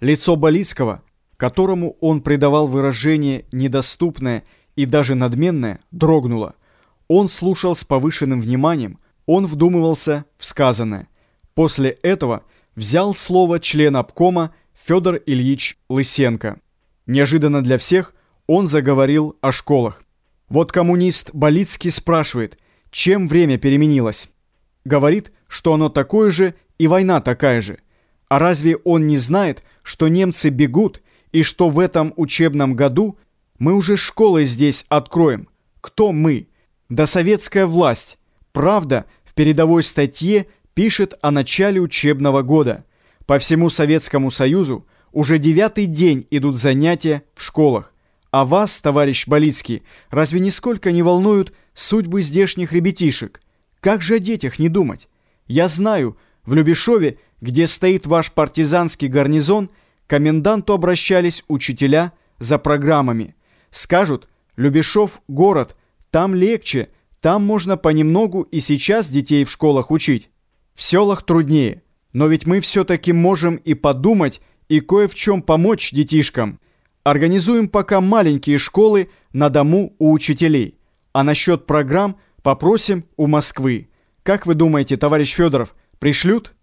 Лицо Болицкого, которому он придавал выражение недоступное и даже надменное, дрогнуло. Он слушал с повышенным вниманием, он вдумывался в сказанное. После этого взял слово член обкома Федор Ильич Лысенко. Неожиданно для всех он заговорил о школах. Вот коммунист Болицкий спрашивает, чем время переменилось. Говорит, что оно такое же и война такая же. А разве он не знает, что немцы бегут и что в этом учебном году мы уже школы здесь откроем? Кто мы? Да советская власть. Правда, в передовой статье пишет о начале учебного года. По всему Советскому Союзу уже девятый день идут занятия в школах. А вас, товарищ Болицкий, разве нисколько не волнуют судьбы здешних ребятишек? Как же о детях не думать? Я знаю, в Любешове, где стоит ваш партизанский гарнизон, коменданту обращались учителя за программами. Скажут, Любешов – город, там легче, там можно понемногу и сейчас детей в школах учить. В селах труднее, но ведь мы все-таки можем и подумать, и кое в чем помочь детишкам. Организуем пока маленькие школы на дому у учителей. А насчет программ попросим у Москвы. Как вы думаете, товарищ Федоров, пришлют?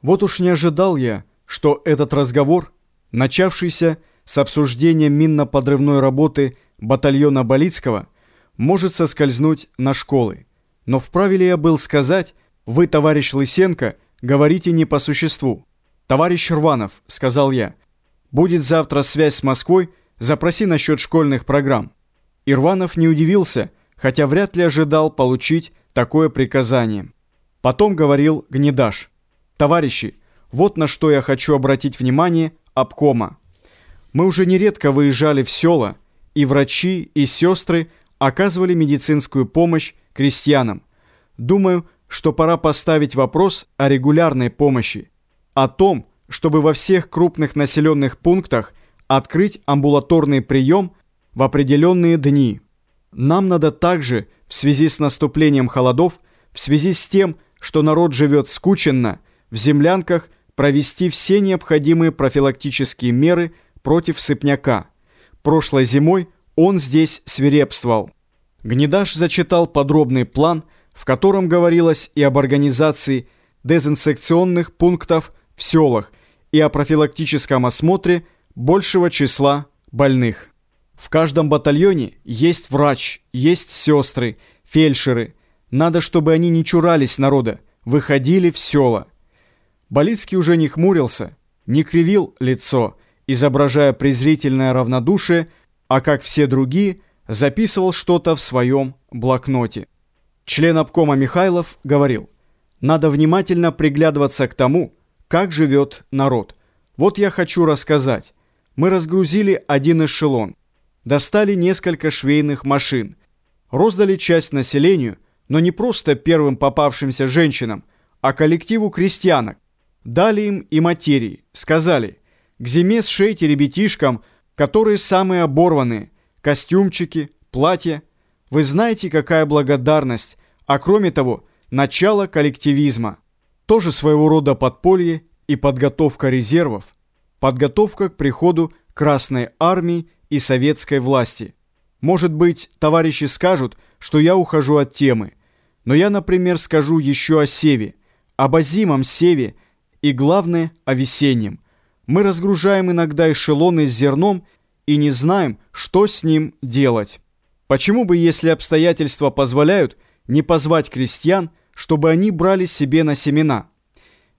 Вот уж не ожидал я, что этот разговор, начавшийся с обсуждения минно-подрывной работы батальона Болицкого, может соскользнуть на школы. Но вправе ли я был сказать, вы, товарищ Лысенко, говорите не по существу. «Товарищ Рванов», — сказал я, — «будет завтра связь с Москвой, запроси насчет школьных программ». Ирванов не удивился, хотя вряд ли ожидал получить такое приказание. Потом говорил Гнедаш. «Товарищи, вот на что я хочу обратить внимание обкома. Мы уже нередко выезжали в села, и врачи, и сестры оказывали медицинскую помощь крестьянам. Думаю, что пора поставить вопрос о регулярной помощи о том, чтобы во всех крупных населенных пунктах открыть амбулаторный прием в определенные дни. Нам надо также, в связи с наступлением холодов, в связи с тем, что народ живет скученно, в землянках провести все необходимые профилактические меры против сыпняка. Прошлой зимой он здесь свирепствовал. Гнедаш зачитал подробный план, в котором говорилось и об организации дезинсекционных пунктов в селах и о профилактическом осмотре большего числа больных. В каждом батальоне есть врач, есть сестры, фельдшеры. Надо, чтобы они не чурались народа, выходили в села. Болицкий уже не хмурился, не кривил лицо, изображая презрительное равнодушие, а как все другие, записывал что-то в своем блокноте. Член обкома Михайлов говорил, надо внимательно приглядываться к тому, как живет народ. Вот я хочу рассказать. Мы разгрузили один эшелон, достали несколько швейных машин, роздали часть населению, но не просто первым попавшимся женщинам, а коллективу крестьянок. Дали им и материи, сказали, к зиме сшейте ребятишкам, которые самые оборванные, костюмчики, платья. Вы знаете, какая благодарность, а кроме того, начало коллективизма тоже своего рода подполье и подготовка резервов, подготовка к приходу Красной Армии и советской власти. Может быть, товарищи скажут, что я ухожу от темы, но я, например, скажу еще о Севе, об озимом Севе и, главное, о весеннем. Мы разгружаем иногда эшелоны с зерном и не знаем, что с ним делать. Почему бы, если обстоятельства позволяют, не позвать крестьян, чтобы они брали себе на семена.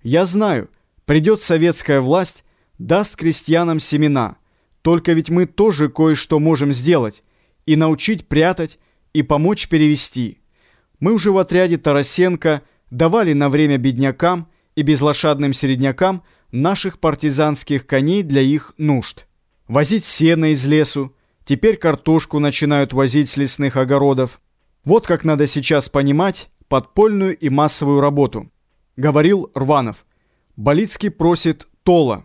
Я знаю, придет советская власть, даст крестьянам семена. Только ведь мы тоже кое-что можем сделать. И научить прятать, и помочь перевести. Мы уже в отряде Тарасенко давали на время беднякам и безлошадным середнякам наших партизанских коней для их нужд. Возить сено из лесу, теперь картошку начинают возить с лесных огородов. Вот как надо сейчас понимать, подпольную и массовую работу. Говорил Рванов. Болицкий просит Тола.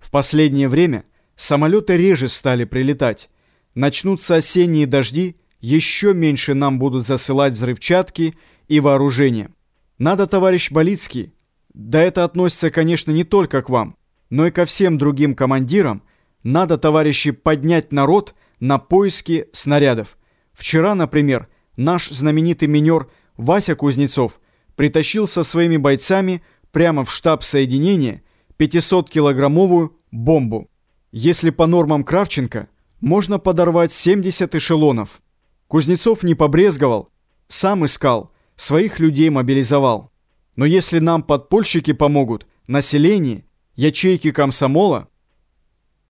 В последнее время самолеты реже стали прилетать. Начнутся осенние дожди, еще меньше нам будут засылать взрывчатки и вооружение. Надо, товарищ Болицкий, да это относится, конечно, не только к вам. но и ко всем другим командирам надо, товарищи, поднять народ на поиски снарядов. Вчера, например, наш знаменитый минер Вася Кузнецов притащил со своими бойцами прямо в штаб соединения 500-килограммовую бомбу. Если по нормам Кравченко, можно подорвать 70 эшелонов. Кузнецов не побрезговал, сам искал, своих людей мобилизовал. Но если нам подпольщики помогут, население, ячейки комсомола –